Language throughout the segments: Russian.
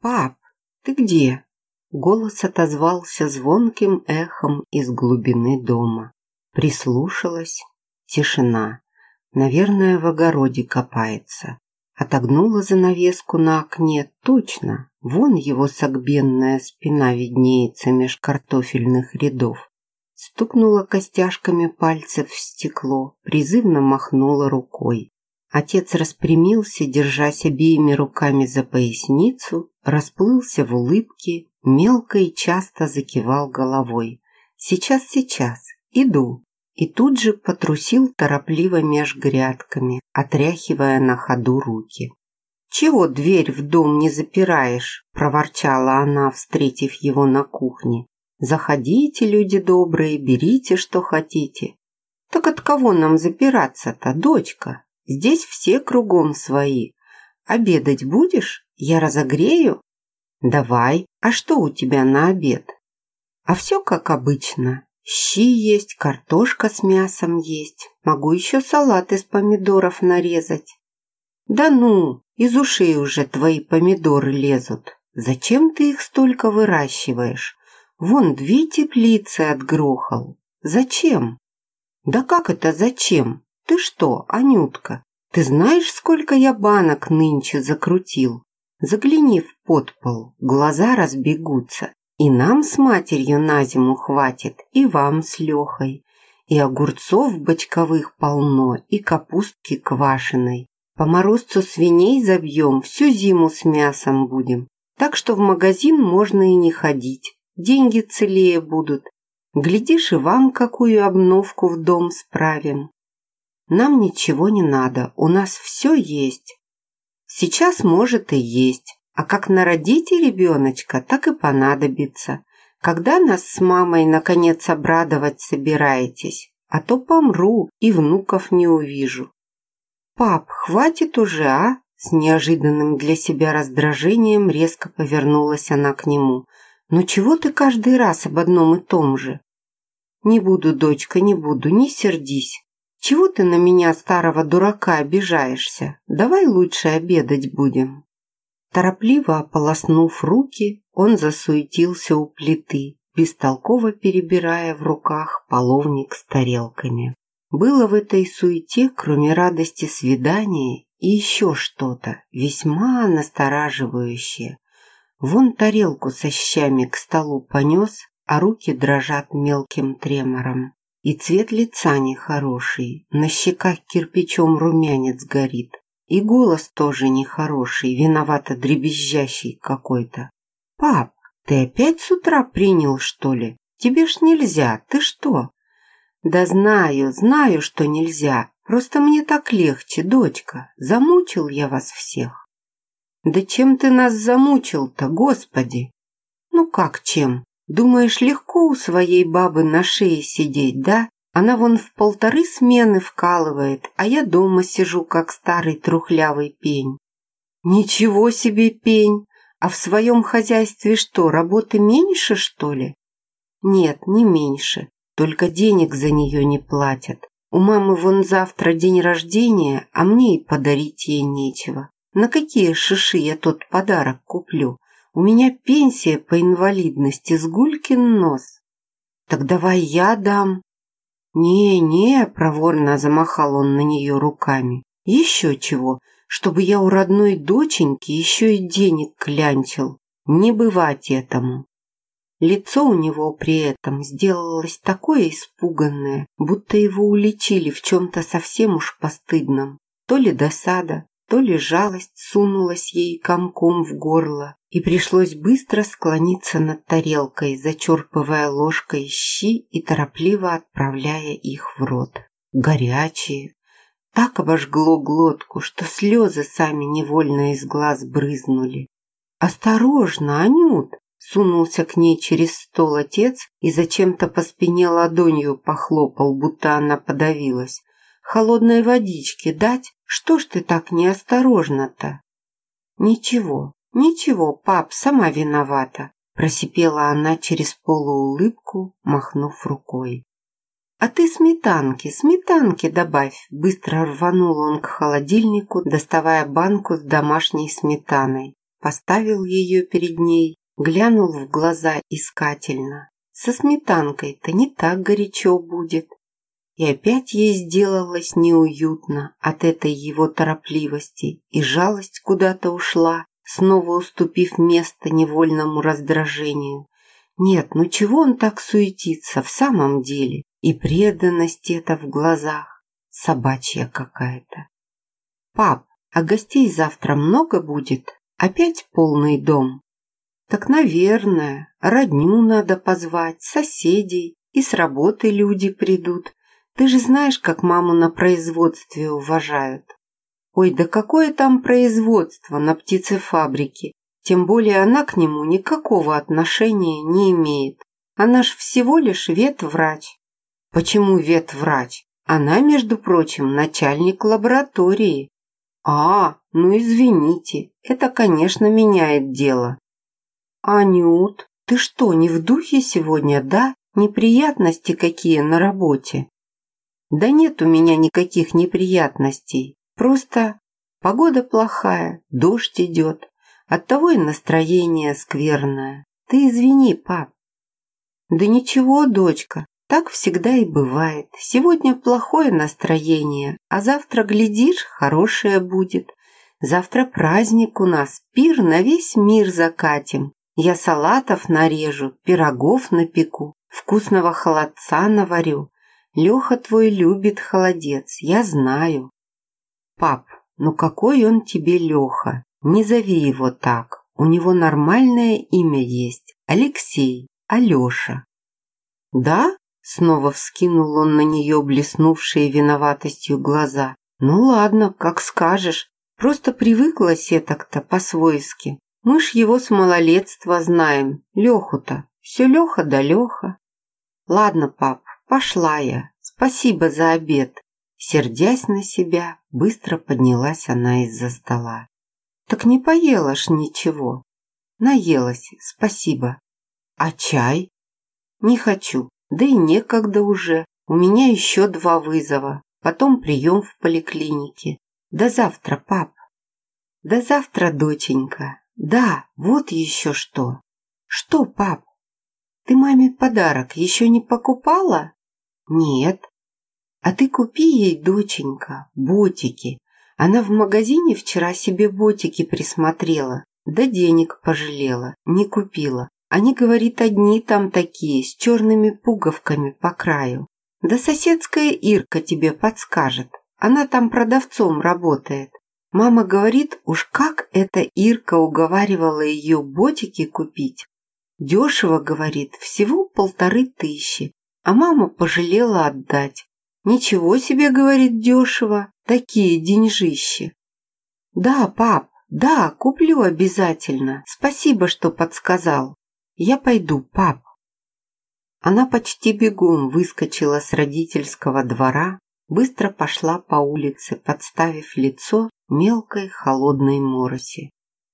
«Пап, ты где?» Голос отозвался звонким эхом из глубины дома. Прислушалась. Тишина. Наверное, в огороде копается. Отогнула занавеску на окне. Точно. Вон его согбенная спина виднеется меж картофельных рядов. Стукнула костяшками пальцев в стекло, призывно махнула рукой. Отец распрямился, держась обеими руками за поясницу, расплылся в улыбке, мелко и часто закивал головой. «Сейчас, сейчас, иду!» И тут же потрусил торопливо меж грядками, отряхивая на ходу руки. «Чего дверь в дом не запираешь?» – проворчала она, встретив его на кухне. «Заходите, люди добрые, берите, что хотите». «Так от кого нам запираться-то, дочка?» Здесь все кругом свои. Обедать будешь? Я разогрею? Давай. А что у тебя на обед? А все как обычно. Щи есть, картошка с мясом есть. Могу еще салат из помидоров нарезать. Да ну, из ушей уже твои помидоры лезут. Зачем ты их столько выращиваешь? Вон две теплицы отгрохал. Зачем? Да как это зачем? Ты что, Анютка, ты знаешь, сколько я банок нынче закрутил? Загляни в подпол, глаза разбегутся. И нам с матерью на зиму хватит, и вам с Лехой. И огурцов бочковых полно, и капустки квашеной. По морозцу свиней забьем, всю зиму с мясом будем. Так что в магазин можно и не ходить, деньги целее будут. Глядишь, и вам какую обновку в дом справим. Нам ничего не надо, у нас все есть. Сейчас может и есть, а как народите ребеночка, так и понадобится. Когда нас с мамой наконец обрадовать собираетесь, а то помру и внуков не увижу. Пап, хватит уже, а? С неожиданным для себя раздражением резко повернулась она к нему. «Ну чего ты каждый раз об одном и том же?» «Не буду, дочка, не буду, не сердись. «Чего ты на меня, старого дурака, обижаешься? Давай лучше обедать будем». Торопливо ополоснув руки, он засуетился у плиты, бестолково перебирая в руках половник с тарелками. Было в этой суете, кроме радости свидания, и еще что-то весьма настораживающее. Вон тарелку со щами к столу понес, а руки дрожат мелким тремором. И цвет лица нехороший, на щеках кирпичом румянец горит. И голос тоже нехороший, виновато дребезжащий какой-то. «Пап, ты опять с утра принял, что ли? Тебе ж нельзя, ты что?» «Да знаю, знаю, что нельзя. Просто мне так легче, дочка. Замучил я вас всех». «Да чем ты нас замучил-то, господи?» «Ну как чем? Думаешь, легко у своей бабы на шее сидеть, да? Она вон в полторы смены вкалывает, а я дома сижу, как старый трухлявый пень. Ничего себе пень! А в своем хозяйстве что, работы меньше, что ли? Нет, не меньше, только денег за нее не платят. У мамы вон завтра день рождения, а мне и подарить ей нечего. На какие шиши я тот подарок куплю? У меня пенсия по инвалидности с гулькин нос. Так давай я дам. Не-не, проворно замахал он на нее руками. Еще чего, чтобы я у родной доченьки еще и денег клянчил. Не бывать этому. Лицо у него при этом сделалось такое испуганное, будто его уличили в чем-то совсем уж постыдном. То ли досада, то ли жалость сунулась ей комком в горло, и пришлось быстро склониться над тарелкой, зачерпывая ложкой щи и торопливо отправляя их в рот. Горячие. Так обожгло глотку, что слезы сами невольно из глаз брызнули. «Осторожно, Анют!» Сунулся к ней через стол отец и зачем-то по спине ладонью похлопал, будто она подавилась. «Холодной водички дать? Что ж ты так неосторожно-то?» «Ничего, «Ничего, пап, сама виновата», – просипела она через полуулыбку, махнув рукой. «А ты сметанки, сметанки добавь!» Быстро рванул он к холодильнику, доставая банку с домашней сметаной. поставил ее перед ней, глянул в глаза искательно. Со сметанкой-то не так горячо будет. И опять ей сделалось неуютно от этой его торопливости, и жалость куда-то ушла, снова уступив место невольному раздражению. Нет, ну чего он так суетится в самом деле? И преданность это в глазах собачья какая-то. Пап, а гостей завтра много будет? Опять полный дом? Так, наверное, родню надо позвать, соседей, и с работы люди придут. Ты же знаешь, как маму на производстве уважают. Ой, да какое там производство на птицефабрике? Тем более она к нему никакого отношения не имеет. Она ж всего лишь ветврач. Почему ветврач? Она, между прочим, начальник лаборатории. А, ну извините, это, конечно, меняет дело. Анют, ты что, не в духе сегодня, да? Неприятности какие на работе? Да нет у меня никаких неприятностей. Просто погода плохая, дождь идет. Оттого и настроение скверное. Ты извини, пап. Да ничего, дочка, так всегда и бывает. Сегодня плохое настроение, а завтра, глядишь, хорошее будет. Завтра праздник у нас, пир на весь мир закатим. Я салатов нарежу, пирогов напеку, вкусного холодца наварю. Леха твой любит холодец, я знаю. Пап, ну какой он тебе Леха? Не зови его так. У него нормальное имя есть. Алексей, Алеша. Да? Снова вскинул он на нее блеснувшие виноватостью глаза. Ну ладно, как скажешь. Просто привыкла так-то по-свойски. Мы ж его с малолетства знаем. Леху-то. Все Леха да Леха. Ладно, пап, «Пошла я. Спасибо за обед». Сердясь на себя, быстро поднялась она из-за стола. «Так не поела ж ничего». «Наелась, спасибо». «А чай?» «Не хочу, да и некогда уже. У меня еще два вызова, потом прием в поликлинике. До завтра, пап». «До завтра, доченька. Да, вот еще что». «Что, пап? Ты маме подарок еще не покупала?» Нет. А ты купи ей, доченька, ботики. Она в магазине вчера себе ботики присмотрела, да денег пожалела, не купила. Они, говорит, одни там такие, с черными пуговками по краю. Да соседская Ирка тебе подскажет. Она там продавцом работает. Мама говорит, уж как эта Ирка уговаривала ее ботики купить. Дешево, говорит, всего полторы тысячи а мама пожалела отдать. Ничего себе, говорит, дешево, такие деньжищи. Да, пап, да, куплю обязательно. Спасибо, что подсказал. Я пойду, пап. Она почти бегом выскочила с родительского двора, быстро пошла по улице, подставив лицо мелкой холодной мороси.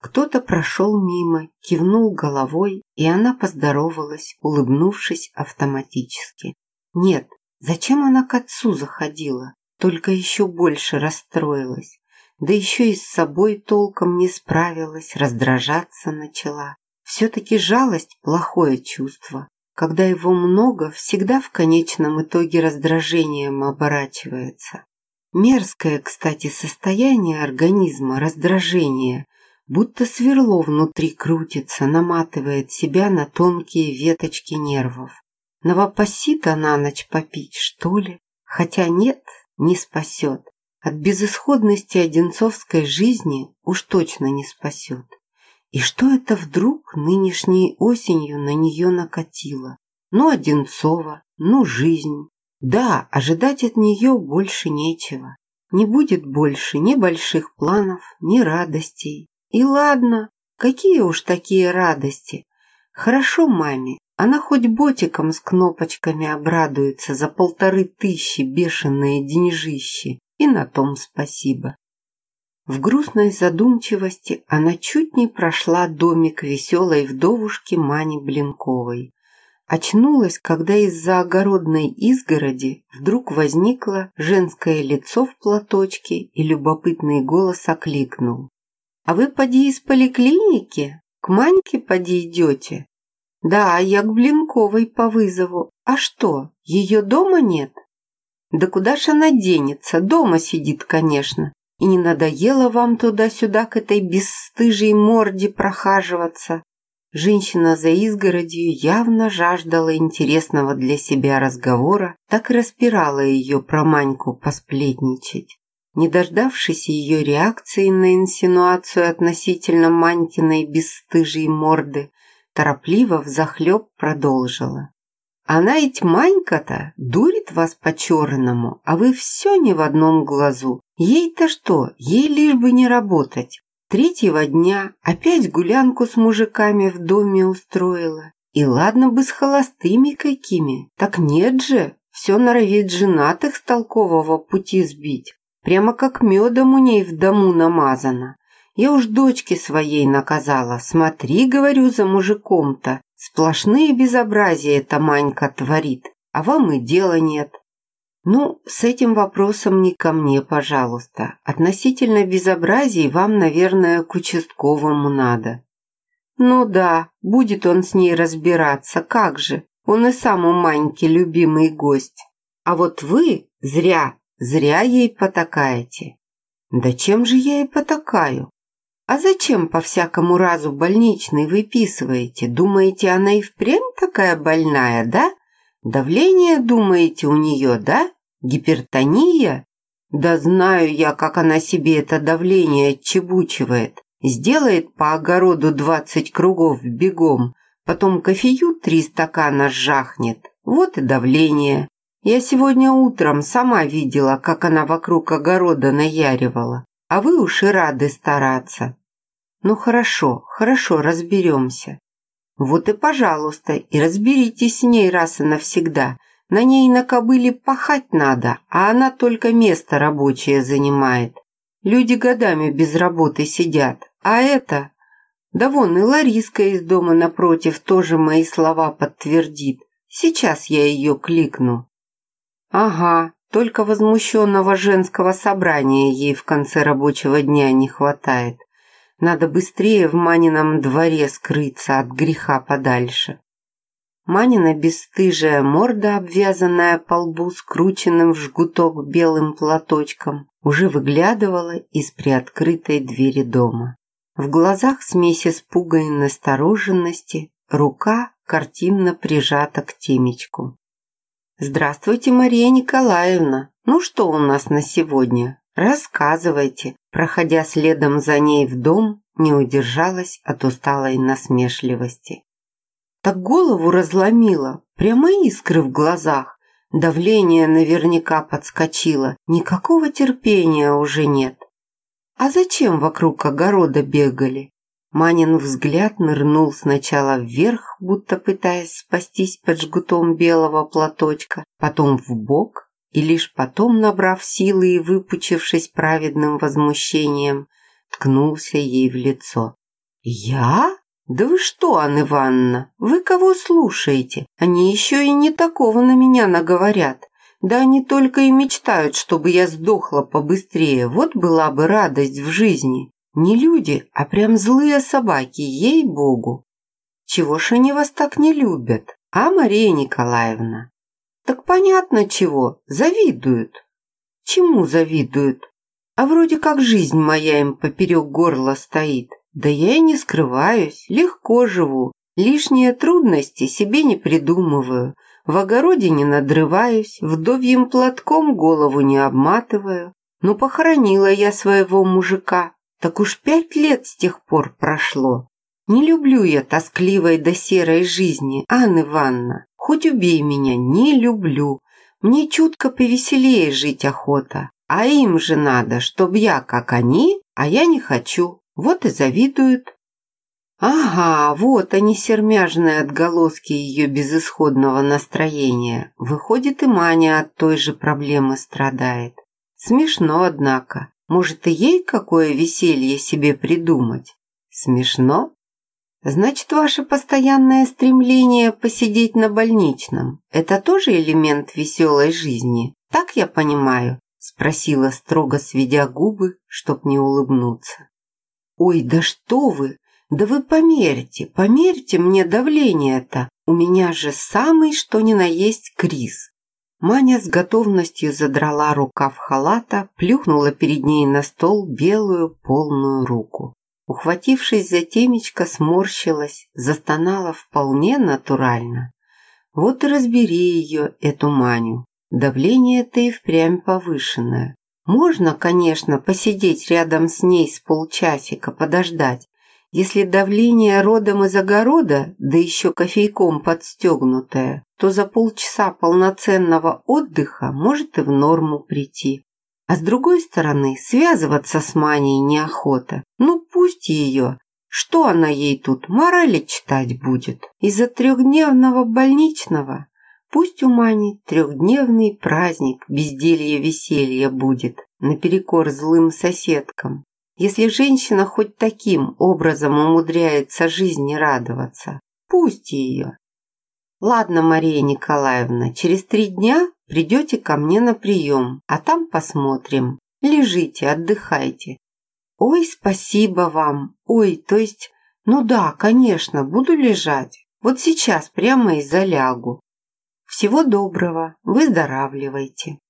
Кто-то прошел мимо, кивнул головой, и она поздоровалась, улыбнувшись автоматически. Нет, зачем она к отцу заходила? Только еще больше расстроилась. Да еще и с собой толком не справилась, раздражаться начала. Все-таки жалость – плохое чувство. Когда его много, всегда в конечном итоге раздражением оборачивается. Мерзкое, кстати, состояние организма, раздражение – будто сверло внутри крутится, наматывает себя на тонкие веточки нервов. Новопосита на ночь попить, что ли? Хотя нет, не спасет. От безысходности одинцовской жизни уж точно не спасет. И что это вдруг нынешней осенью на нее накатило? Ну, Одинцова, ну, жизнь. Да, ожидать от нее больше нечего. Не будет больше ни больших планов, ни радостей, и ладно, какие уж такие радости. Хорошо маме, она хоть ботиком с кнопочками обрадуется за полторы тысячи бешеные деньжищи, и на том спасибо. В грустной задумчивости она чуть не прошла домик веселой вдовушки Мани Блинковой. Очнулась, когда из-за огородной изгороди вдруг возникло женское лицо в платочке и любопытный голос окликнул. А вы поди из поликлиники? К Маньке поди идете? Да, я к Блинковой по вызову. А что, ее дома нет? Да куда ж она денется? Дома сидит, конечно. И не надоело вам туда-сюда к этой бесстыжей морде прохаживаться? Женщина за изгородью явно жаждала интересного для себя разговора, так и распирала ее про Маньку посплетничать. Не дождавшись ее реакции на инсинуацию относительно Манькиной бесстыжей морды, торопливо взахлеб продолжила. Она ведь Манька-то дурит вас по-черному, а вы все не в одном глазу. Ей-то что, ей лишь бы не работать. Третьего дня опять гулянку с мужиками в доме устроила. И ладно бы с холостыми какими, так нет же, все норовит женатых с толкового пути сбить. Прямо как медом у ней в дому намазано. Я уж дочке своей наказала, смотри, говорю, за мужиком-то. Сплошные безобразия эта Манька творит, а вам и дела нет. Ну, с этим вопросом не ко мне, пожалуйста. Относительно безобразий вам, наверное, к участковому надо. Ну да, будет он с ней разбираться, как же. Он и сам у Маньки любимый гость. А вот вы зря, зря ей потакаете. Да чем же я ей потакаю? А зачем по всякому разу больничный выписываете? Думаете, она и впрямь такая больная, да? Давление, думаете, у нее, да? Гипертония? Да знаю я, как она себе это давление отчебучивает. Сделает по огороду двадцать кругов бегом, потом кофею три стакана жахнет. Вот и давление. Я сегодня утром сама видела, как она вокруг огорода наяривала. А вы уж и рады стараться. Ну хорошо, хорошо, разберемся. Вот и пожалуйста, и разберитесь с ней раз и навсегда. На ней на кобыле пахать надо, а она только место рабочее занимает. Люди годами без работы сидят, а это... Да вон и Лариска из дома напротив тоже мои слова подтвердит. Сейчас я ее кликну. Ага, только возмущенного женского собрания ей в конце рабочего дня не хватает. Надо быстрее в Манином дворе скрыться от греха подальше. Манина бесстыжая морда, обвязанная по лбу скрученным в жгуток белым платочком, уже выглядывала из приоткрытой двери дома. В глазах смесь испуга и настороженности, рука картинно прижата к темечку. «Здравствуйте, Мария Николаевна! Ну что у нас на сегодня? Рассказывайте!» Проходя следом за ней в дом, не удержалась от усталой насмешливости. Так голову разломило, прямо искры в глазах. Давление наверняка подскочило, никакого терпения уже нет. А зачем вокруг огорода бегали? Манин взгляд нырнул сначала вверх, будто пытаясь спастись под жгутом белого платочка, потом в бок, и лишь потом, набрав силы и выпучившись праведным возмущением, ткнулся ей в лицо. «Я? Да вы что, Анна Ивановна, вы кого слушаете? Они еще и не такого на меня наговорят. Да они только и мечтают, чтобы я сдохла побыстрее. Вот была бы радость в жизни. Не люди, а прям злые собаки, ей-богу. Чего ж они вас так не любят, а, Мария Николаевна? Так понятно чего, завидуют. Чему завидуют? А вроде как жизнь моя им поперек горла стоит. Да я и не скрываюсь, легко живу, лишние трудности себе не придумываю. В огороде не надрываюсь, вдовьим платком голову не обматываю. Но похоронила я своего мужика, так уж пять лет с тех пор прошло. Не люблю я тоскливой до серой жизни, Анна Ивановна. Хоть убей меня, не люблю. Мне чутко повеселее жить охота. А им же надо, чтоб я как они, а я не хочу. Вот и завидуют. Ага, вот они, сермяжные отголоски ее безысходного настроения. Выходит, и Маня от той же проблемы страдает. Смешно, однако. Может, и ей какое веселье себе придумать? Смешно? Значит, ваше постоянное стремление посидеть на больничном – это тоже элемент веселой жизни? Так я понимаю? Спросила, строго сведя губы, чтоб не улыбнуться. «Ой, да что вы! Да вы померьте, померьте мне давление-то! У меня же самый что ни на есть криз!» Маня с готовностью задрала рукав халата, плюхнула перед ней на стол белую полную руку. Ухватившись за темечко, сморщилась, застонала вполне натурально. Вот и разбери ее, эту Маню. Давление-то и впрямь повышенное. Можно, конечно, посидеть рядом с ней с полчасика, подождать. Если давление родом из огорода, да еще кофейком подстегнутое, то за полчаса полноценного отдыха может и в норму прийти. А с другой стороны, связываться с Маней неохота. Ну, пусть ее. Что она ей тут, морали читать будет? Из-за трехдневного больничного? Пусть у Мани трехдневный праздник безделья-веселья будет, наперекор злым соседкам. Если женщина хоть таким образом умудряется жизни радоваться, пусть ее. Ладно, Мария Николаевна, через три дня придете ко мне на прием, а там посмотрим. Лежите, отдыхайте. Ой, спасибо вам. Ой, то есть, ну да, конечно, буду лежать. Вот сейчас прямо и залягу. Всего доброго, выздоравливайте.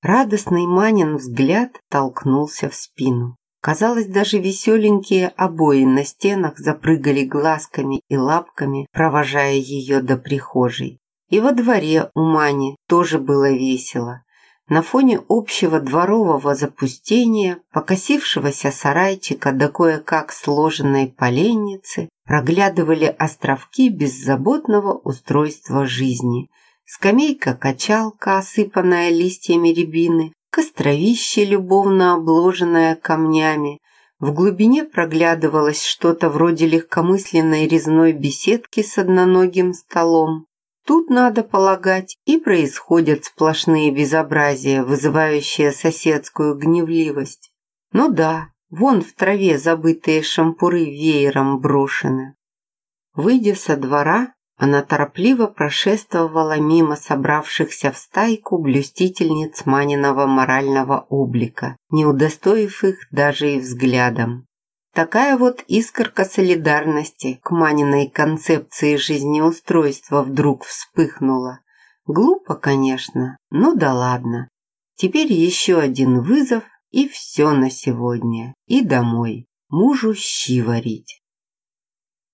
Радостный Манин взгляд толкнулся в спину. Казалось, даже веселенькие обои на стенах запрыгали глазками и лапками, провожая ее до прихожей. И во дворе у Мани тоже было весело. На фоне общего дворового запустения, покосившегося сарайчика до кое-как сложенной поленницы, проглядывали островки беззаботного устройства жизни – скамейка-качалка, осыпанная листьями рябины, костровище, любовно обложенное камнями. В глубине проглядывалось что-то вроде легкомысленной резной беседки с одноногим столом. Тут, надо полагать, и происходят сплошные безобразия, вызывающие соседскую гневливость. Ну да, вон в траве забытые шампуры веером брошены. Выйдя со двора, она торопливо прошествовала мимо собравшихся в стайку блюстительниц Маниного морального облика, не удостоив их даже и взглядом. Такая вот искорка солидарности к Маниной концепции жизнеустройства вдруг вспыхнула. Глупо, конечно, но да ладно. Теперь еще один вызов и все на сегодня. И домой. Мужу щи варить.